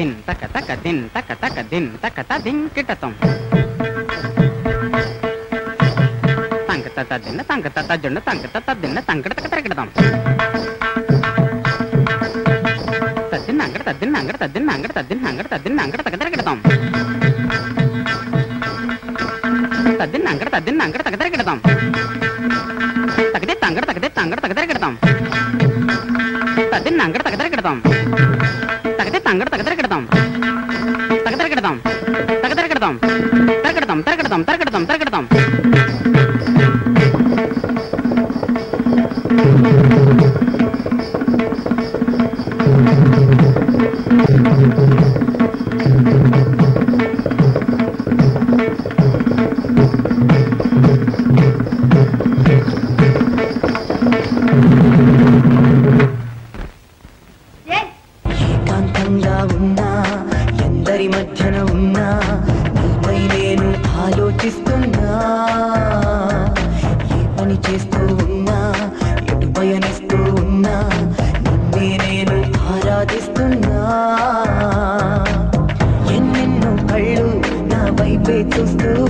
din taka taka din taka taka din taka ta din kita tom tang ta ta din tang ta ta jun tang ta ta din tang ta ta kita tom ta din nang ta din nang ta din nang ta din nang ta din nang ta ta kita tong ta din nang ta din nang ta kita tong ta kita tang ta kita tang ta kita tong ta din nang ta kita tom Tak ada tang ta kita తరకడతాం తగ తరకడతాం తరకడతాం తరకడతాం తరకడతాం తరకడతాం కాంతంగా ఉన్నా చూస్తున్నా ఎన్నెన్నో కళ్ళు నా వైపే చూస్తూ